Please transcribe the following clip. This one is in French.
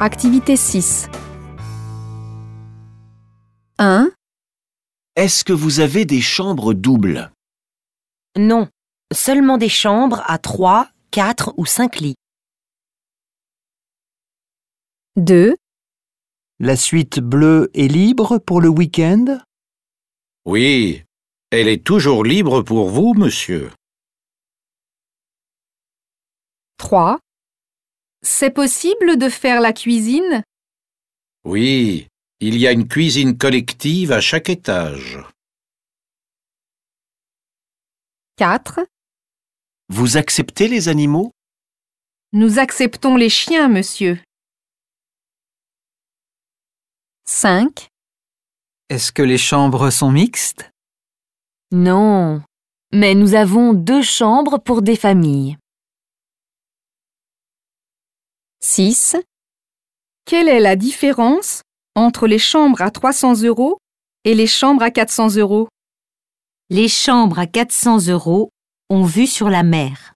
Activité 6. 1, Est-ce que vous avez des chambres doubles? Non, seulement des chambres à 3, 4 ou 5 lits. 2, La suite bleue est libre pour le week-end? Oui, elle est toujours libre pour vous, monsieur. 3. C'est possible de faire la cuisine? Oui, il y a une cuisine collective à chaque étage. 4. Vous acceptez les animaux? Nous acceptons les chiens, monsieur. 5. Est-ce que les chambres sont mixtes? Non, mais nous avons deux chambres pour des familles. 6. Quelle est la différence entre les chambres à 300 euros et les chambres à 400 euros? Les chambres à 400 euros ont vue sur la mer.